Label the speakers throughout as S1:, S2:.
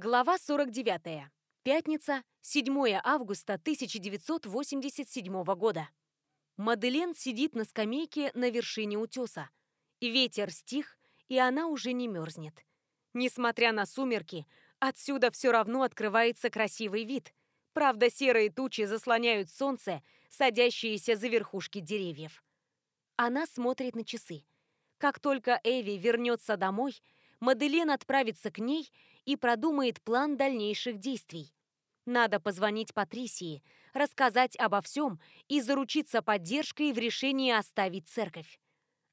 S1: Глава 49. Пятница, 7 августа 1987 года. Маделен сидит на скамейке на вершине утеса. Ветер стих, и она уже не мерзнет. Несмотря на сумерки, отсюда все равно открывается красивый вид. Правда, серые тучи заслоняют солнце, садящиеся за верхушки деревьев. Она смотрит на часы. Как только Эви вернется домой, Маделен отправится к ней и продумает план дальнейших действий. Надо позвонить Патрисии, рассказать обо всем и заручиться поддержкой в решении оставить церковь.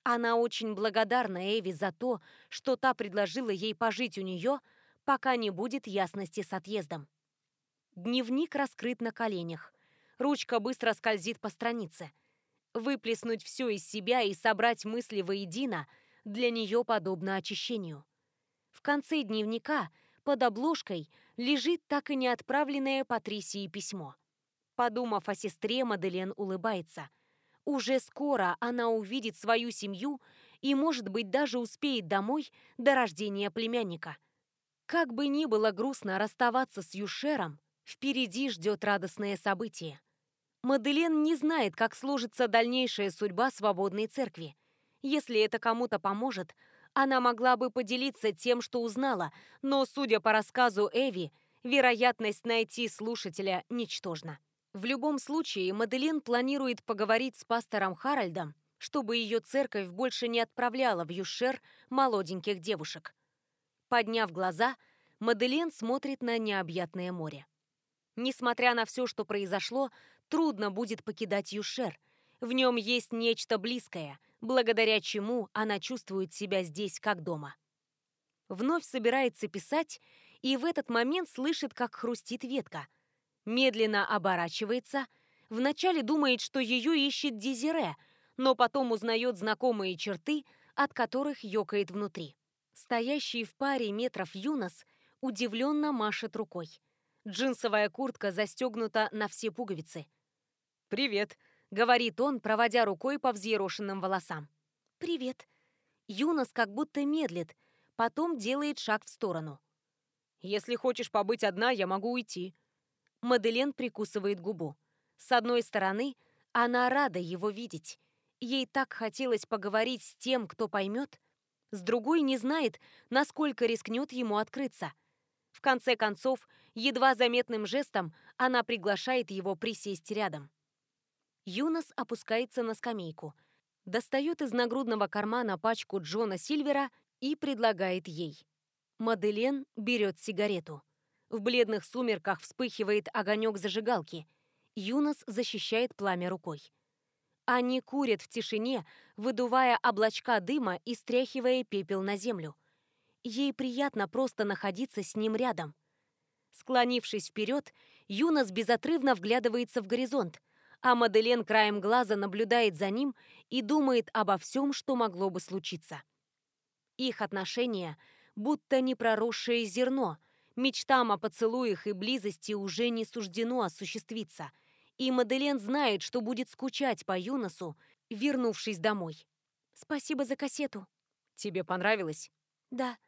S1: Она очень благодарна Эви за то, что та предложила ей пожить у нее, пока не будет ясности с отъездом. Дневник раскрыт на коленях. Ручка быстро скользит по странице. Выплеснуть все из себя и собрать мысли воедино для нее подобно очищению. Конце дневника, под обложкой, лежит так и не отправленное Патрисии письмо. Подумав о сестре, Маделен улыбается. Уже скоро она увидит свою семью и, может быть, даже успеет домой до рождения племянника. Как бы ни было грустно расставаться с Юшером, впереди ждет радостное событие. Маделен не знает, как сложится дальнейшая судьба свободной церкви. Если это кому-то поможет, она могла бы поделиться тем, что узнала, но, судя по рассказу Эви, вероятность найти слушателя ничтожна. В любом случае, Маделин планирует поговорить с пастором Харальдом, чтобы ее церковь больше не отправляла в Юшер молоденьких девушек. Подняв глаза, Маделин смотрит на необъятное море. Несмотря на все, что произошло, трудно будет покидать Юшер. В нем есть нечто близкое, благодаря чему она чувствует себя здесь как дома. Вновь собирается писать, и в этот момент слышит, как хрустит ветка. Медленно оборачивается, вначале думает, что ее ищет Дезире, но потом узнает знакомые черты, от которых ёкает внутри. Стоящий в паре метров Юнос удивленно машет рукой. Джинсовая куртка застегнута на все пуговицы. «Привет», говорит он, проводя рукой по взъерошенным волосам. «Привет». Юнос как будто медлит, потом делает шаг в сторону. «Если хочешь побыть одна, я могу уйти». Маделен прикусывает губу. С одной стороны, она рада его видеть. Ей так хотелось поговорить с тем, кто поймет. С другой не знает, насколько рискнет ему открыться. В конце концов, едва заметным жестом она приглашает его присесть рядом. Юнос опускается на скамейку, достает из нагрудного кармана пачку Джона Сильвера и предлагает ей. Маделен берет сигарету. В бледных сумерках вспыхивает огонек зажигалки. Юнос защищает пламя рукой. Они курят в тишине, выдувая облачка дыма и стряхивая пепел на землю. Ей приятно просто находиться с ним рядом. Склонившись вперед, Юнос безотрывно вглядывается в горизонт, а Маделен краем глаза наблюдает за ним и думает обо всем, что могло бы случиться. Их отношения будто непроросшее зерно, мечтам о поцелуях и близости уже не суждено осуществиться, и Маделен знает, что будет скучать по Юносу, вернувшись домой. «Спасибо за кассету». «Тебе понравилось?» «Да».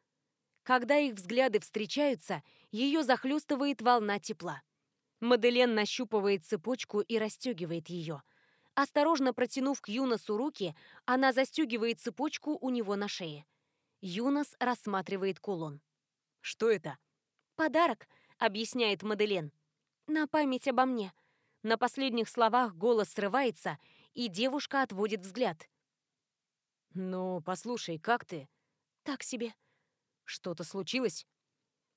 S1: Когда их взгляды встречаются, ее захлестывает волна тепла. Маделен нащупывает цепочку и расстегивает ее. Осторожно протянув к Юносу руки, она застегивает цепочку у него на шее. Юнос рассматривает кулон. «Что это?» «Подарок», — объясняет Маделен. «На память обо мне». На последних словах голос срывается, и девушка отводит взгляд.
S2: «Ну, послушай, как ты?»
S1: «Так себе».
S2: «Что-то случилось?»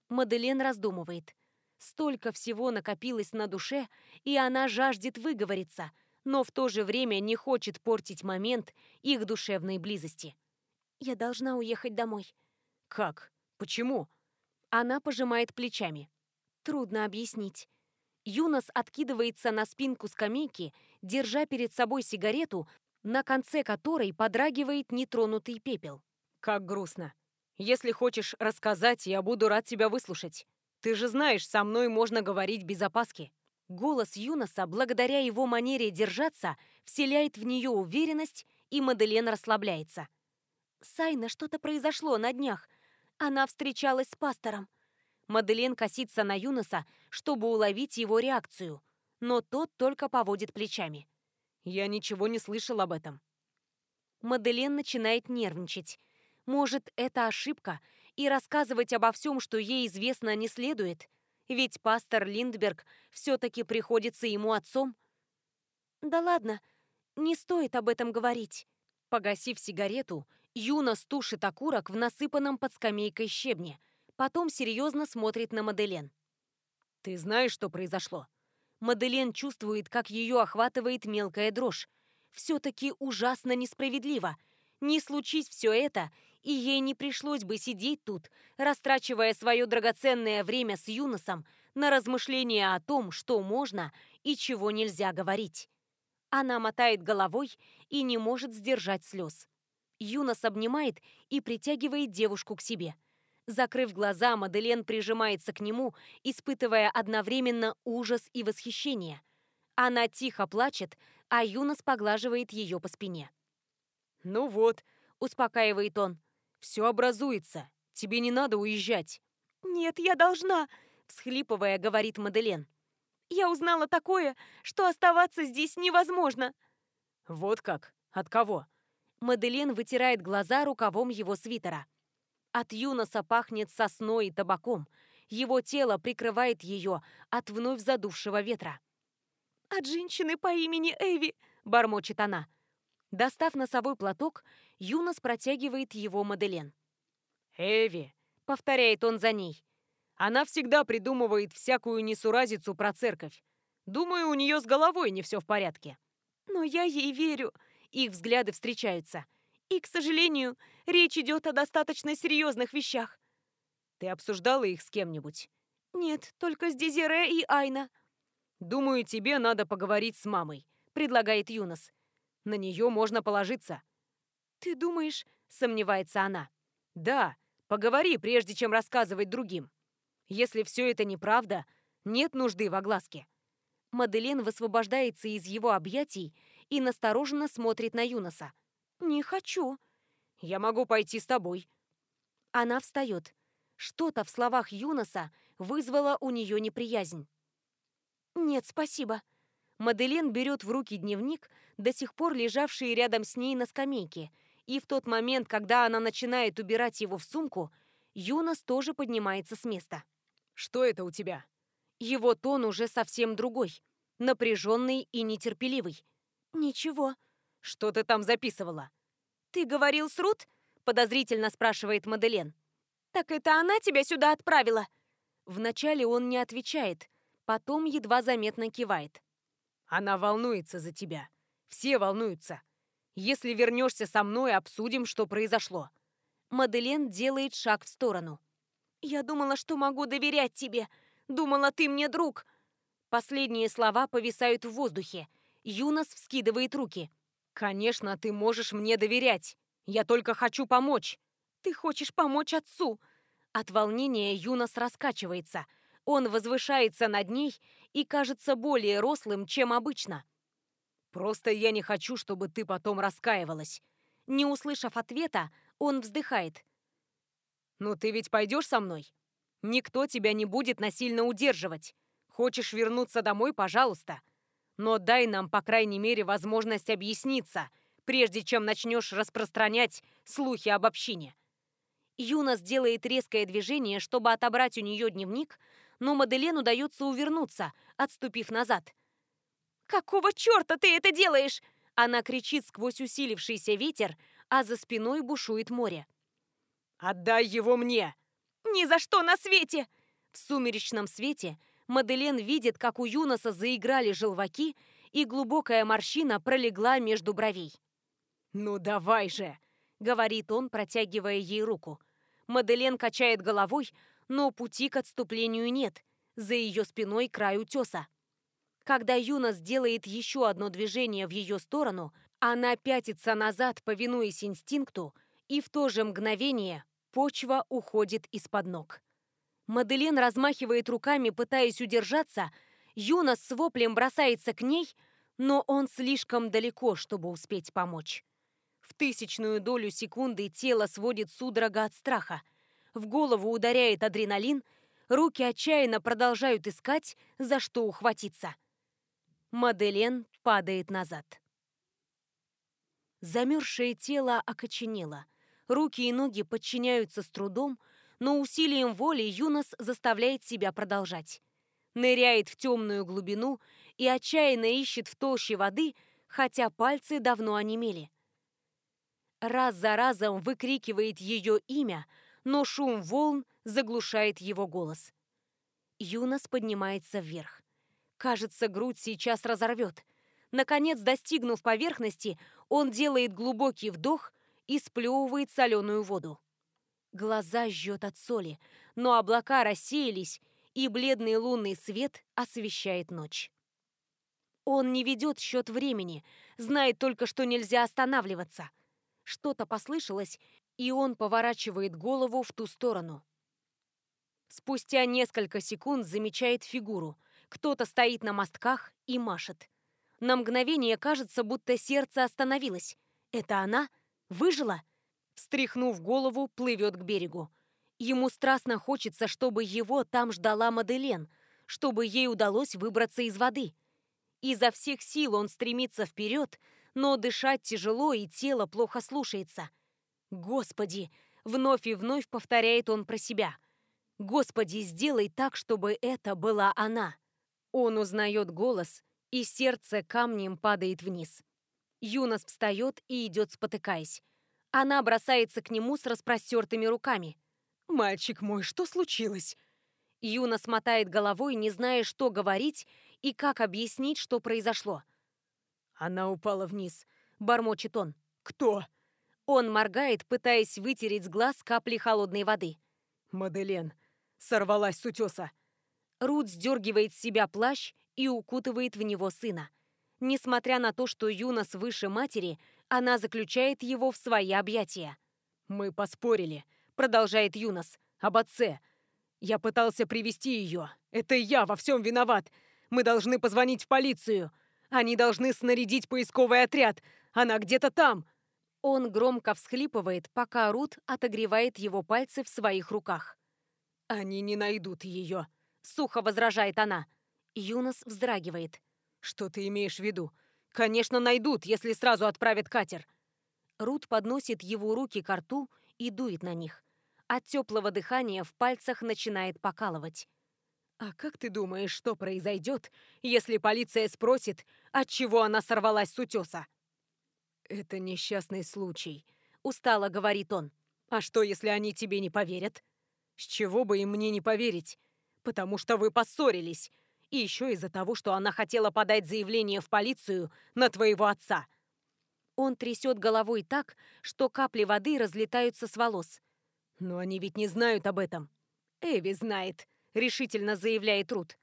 S1: Маделен раздумывает. Столько всего накопилось на душе, и она жаждет выговориться, но в то же время не хочет портить момент их душевной близости. «Я должна уехать домой».
S2: «Как? Почему?»
S1: Она пожимает плечами. Трудно объяснить. Юнос откидывается на спинку скамейки, держа перед собой сигарету, на конце которой подрагивает нетронутый пепел.
S2: «Как грустно. Если хочешь рассказать, я буду рад тебя выслушать». Ты же знаешь, со мной можно говорить без опаски».
S1: Голос Юноса, благодаря его манере держаться, вселяет в нее уверенность, и Маделен расслабляется. Сайна что-то произошло на днях. Она встречалась с пастором. Маделен косится на Юноса, чтобы уловить его реакцию, но тот только поводит плечами.
S2: «Я ничего не слышал об этом».
S1: Маделен начинает нервничать. Может, это ошибка, и рассказывать обо всем, что ей известно, не следует? Ведь пастор Линдберг все-таки приходится ему отцом. «Да ладно, не стоит об этом говорить». Погасив сигарету, Юна стушит окурок в насыпанном под скамейкой щебне. Потом серьезно смотрит на Маделен.
S2: «Ты знаешь, что произошло?»
S1: Маделен чувствует, как ее охватывает мелкая дрожь. Все-таки ужасно несправедливо. Не случись все это, и ей не пришлось бы сидеть тут, растрачивая свое драгоценное время с Юносом на размышления о том, что можно и чего нельзя говорить. Она мотает головой и не может сдержать слез. Юнос обнимает и притягивает девушку к себе. Закрыв глаза, Маделен прижимается к нему, испытывая одновременно ужас и восхищение. Она тихо плачет, а Юнос поглаживает ее по спине.
S2: «Ну вот», — успокаивает он, — «все образуется. Тебе не надо уезжать».
S1: «Нет, я должна», — всхлипывая, говорит Маделен. «Я узнала такое, что оставаться здесь невозможно».
S2: «Вот как? От кого?»
S1: Маделен вытирает глаза рукавом его свитера. От Юноса пахнет сосной и табаком. Его тело прикрывает ее от вновь задувшего ветра. «От женщины по имени Эви», — бормочет она. Достав носовой платок, Юнос протягивает его Маделен.
S2: «Эви», — повторяет он за ней. «Она всегда придумывает всякую несуразицу про церковь. Думаю, у нее с головой не все в порядке».
S1: «Но я ей верю», их взгляды встречаются. И, к сожалению, речь идет о достаточно серьезных вещах.
S2: Ты обсуждала их с кем-нибудь?
S1: Нет, только с Дезире и Айна.
S2: Думаю, тебе надо поговорить с мамой, предлагает Юнос. На нее можно положиться.
S1: Ты думаешь, сомневается она.
S2: Да, поговори, прежде чем рассказывать другим. Если все это неправда, нет нужды в огласке.
S1: Маделен высвобождается из его объятий и настороженно смотрит на Юноса. «Не хочу».
S2: «Я могу пойти с тобой».
S1: Она встает. Что-то в словах Юноса вызвало у нее неприязнь. «Нет, спасибо». Маделен берет в руки дневник, до сих пор лежавший рядом с ней на скамейке, и в тот момент, когда она начинает убирать его в сумку, Юнос тоже поднимается с места.
S2: «Что это у тебя?»
S1: Его тон уже совсем другой, напряженный и нетерпеливый. «Ничего».
S2: «Что ты там записывала?»
S1: «Ты говорил с Рут?» – подозрительно спрашивает Маделен. «Так это она тебя сюда отправила?» Вначале он не отвечает, потом едва заметно кивает.
S2: «Она волнуется за тебя. Все волнуются. Если вернешься со мной, обсудим, что произошло».
S1: Маделен делает шаг в сторону. «Я думала, что могу доверять тебе. Думала, ты мне друг». Последние слова повисают в воздухе – Юнос вскидывает руки.
S2: «Конечно, ты можешь мне доверять. Я только хочу помочь».
S1: «Ты хочешь помочь отцу?» От волнения Юнос раскачивается. Он возвышается над ней и кажется более рослым, чем обычно.
S2: «Просто я не хочу, чтобы ты потом раскаивалась».
S1: Не услышав ответа, он вздыхает.
S2: «Ну ты ведь пойдешь со мной? Никто тебя не будет насильно удерживать. Хочешь вернуться домой, пожалуйста. Но дай нам, по крайней мере, возможность объясниться, прежде чем начнешь распространять слухи об общине.
S1: Юнос делает резкое движение, чтобы отобрать у нее дневник, но Маделен удается увернуться, отступив назад. «Какого черта ты это делаешь?» Она кричит сквозь усилившийся ветер, а за спиной бушует море.
S2: «Отдай его мне!»
S1: «Ни за что на свете!» В сумеречном свете Маделен видит, как у Юноса заиграли желваки, и глубокая морщина пролегла между бровей.
S2: «Ну давай же!» — говорит он, протягивая ей руку.
S1: Маделен качает головой, но пути к отступлению нет. За ее спиной край утеса. Когда Юнос делает еще одно движение в ее сторону, она пятится назад, повинуясь инстинкту, и в то же мгновение почва уходит из-под ног. Маделин размахивает руками, пытаясь удержаться. Юнос с воплем бросается к ней, но он слишком далеко, чтобы успеть помочь. В тысячную долю секунды тело сводит судорога от страха. В голову ударяет адреналин, Руки отчаянно продолжают искать, за что ухватиться. Маделен падает назад. Замерзшее тело окоченело. Руки и ноги подчиняются с трудом, но усилием воли Юнос заставляет себя продолжать. Ныряет в темную глубину и отчаянно ищет в толще воды, хотя пальцы давно онемели. Раз за разом выкрикивает ее имя, но шум волн заглушает его голос. Юнос поднимается вверх. Кажется, грудь сейчас разорвет. Наконец, достигнув поверхности, он делает глубокий вдох и сплевывает соленую воду. Глаза жжет от соли, но облака рассеялись, и бледный лунный свет освещает ночь. Он не ведет счет времени, знает только, что нельзя останавливаться. Что-то послышалось, и он поворачивает голову в ту сторону. Спустя несколько секунд замечает фигуру. Кто-то стоит на мостках и машет. На мгновение кажется, будто сердце остановилось. Это она? Выжила? Встряхнув голову, плывет к берегу. Ему страстно хочется, чтобы его там ждала Маделен, чтобы ей удалось выбраться из воды. Изо всех сил он стремится вперед, но дышать тяжело и тело плохо слушается. «Господи!» — вновь и вновь повторяет он про себя. «Господи, сделай так, чтобы это была она!» Он узнает голос, и сердце камнем падает вниз. Юнос встает и идет, спотыкаясь. Она бросается к нему с распростертыми руками. «Мальчик мой, что случилось?» Юна смотает головой, не зная, что говорить и как объяснить, что произошло. Она упала вниз. Бормочет он. «Кто?» Он моргает, пытаясь вытереть с глаз капли холодной воды. «Маделен. Сорвалась с утеса». Рут сдергивает с себя плащ и укутывает в него сына. Несмотря на то, что Юнос выше матери, она заключает его в свои объятия. «Мы поспорили», — продолжает Юнос, — «об отце. Я пытался привести ее. Это я во всем виноват. Мы должны позвонить в полицию. Они должны снарядить поисковый отряд. Она где-то там». Он громко всхлипывает, пока Рут отогревает его пальцы в своих руках. «Они не найдут ее», — сухо возражает она. Юнос вздрагивает. «Что ты имеешь в виду? Конечно, найдут, если сразу отправят катер». Рут подносит его руки к рту и дует на них. От теплого дыхания в пальцах начинает покалывать. «А как ты думаешь, что произойдет, если полиция спросит, от чего она сорвалась с утеса?» «Это несчастный случай», — устало говорит он. «А что, если они тебе не поверят?» «С чего бы им мне не поверить? Потому что вы поссорились, и еще из-за того, что она хотела подать заявление в полицию на твоего отца. Он трясет головой так, что капли воды разлетаются с волос. Но они ведь не знают об этом. Эви знает, решительно заявляет Рут.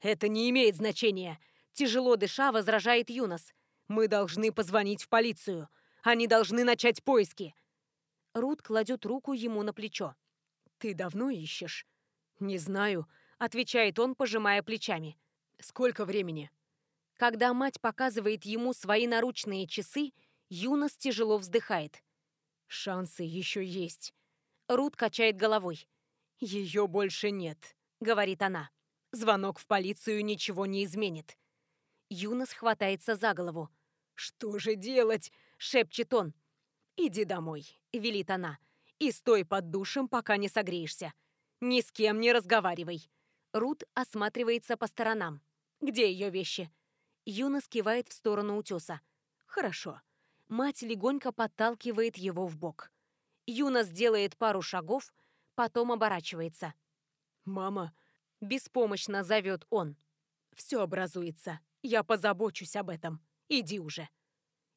S1: Это не имеет значения. Тяжело дыша, возражает Юнос. Мы должны позвонить в полицию. Они должны начать поиски. Рут кладет руку ему на плечо. «Ты давно ищешь?» «Не знаю», отвечает он, пожимая плечами. Сколько времени? Когда мать показывает ему свои наручные часы, Юнос тяжело вздыхает. Шансы еще есть. Рут качает головой. Ее больше нет, говорит она. Звонок в полицию ничего не изменит. Юнос хватается за голову. «Что же делать?» — шепчет он. «Иди домой», — велит она. «И стой под душем, пока не согреешься. Ни с кем не разговаривай. Рут осматривается по сторонам. «Где ее вещи?» Юна скивает в сторону утеса. «Хорошо». Мать легонько подталкивает его в бок. Юна сделает пару шагов, потом оборачивается. «Мама!» – беспомощно зовет он. «Все образуется. Я позабочусь об этом. Иди уже».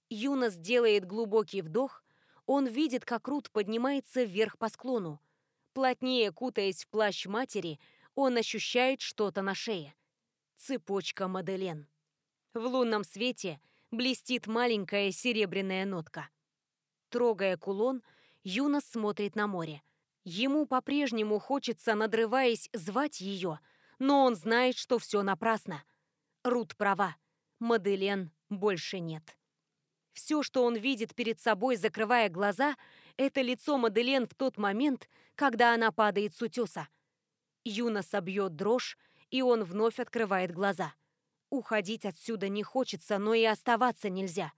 S1: Юна сделает глубокий вдох. Он видит, как Рут поднимается вверх по склону. Плотнее кутаясь в плащ матери – он ощущает что-то на шее. Цепочка Маделен. В лунном свете блестит маленькая серебряная нотка. Трогая кулон, Юнос смотрит на море. Ему по-прежнему хочется, надрываясь, звать ее, но он знает, что все напрасно. Рут права. Маделен больше нет. Все, что он видит перед собой, закрывая глаза, это лицо Маделен в тот момент, когда она падает с утеса. Юноса бьет дрожь, и он вновь открывает глаза. Уходить отсюда не хочется, но и оставаться нельзя.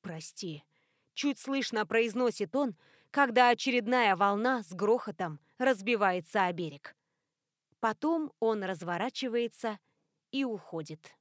S1: «Прости», — чуть слышно произносит он, когда очередная волна с грохотом разбивается о берег. Потом он разворачивается и уходит.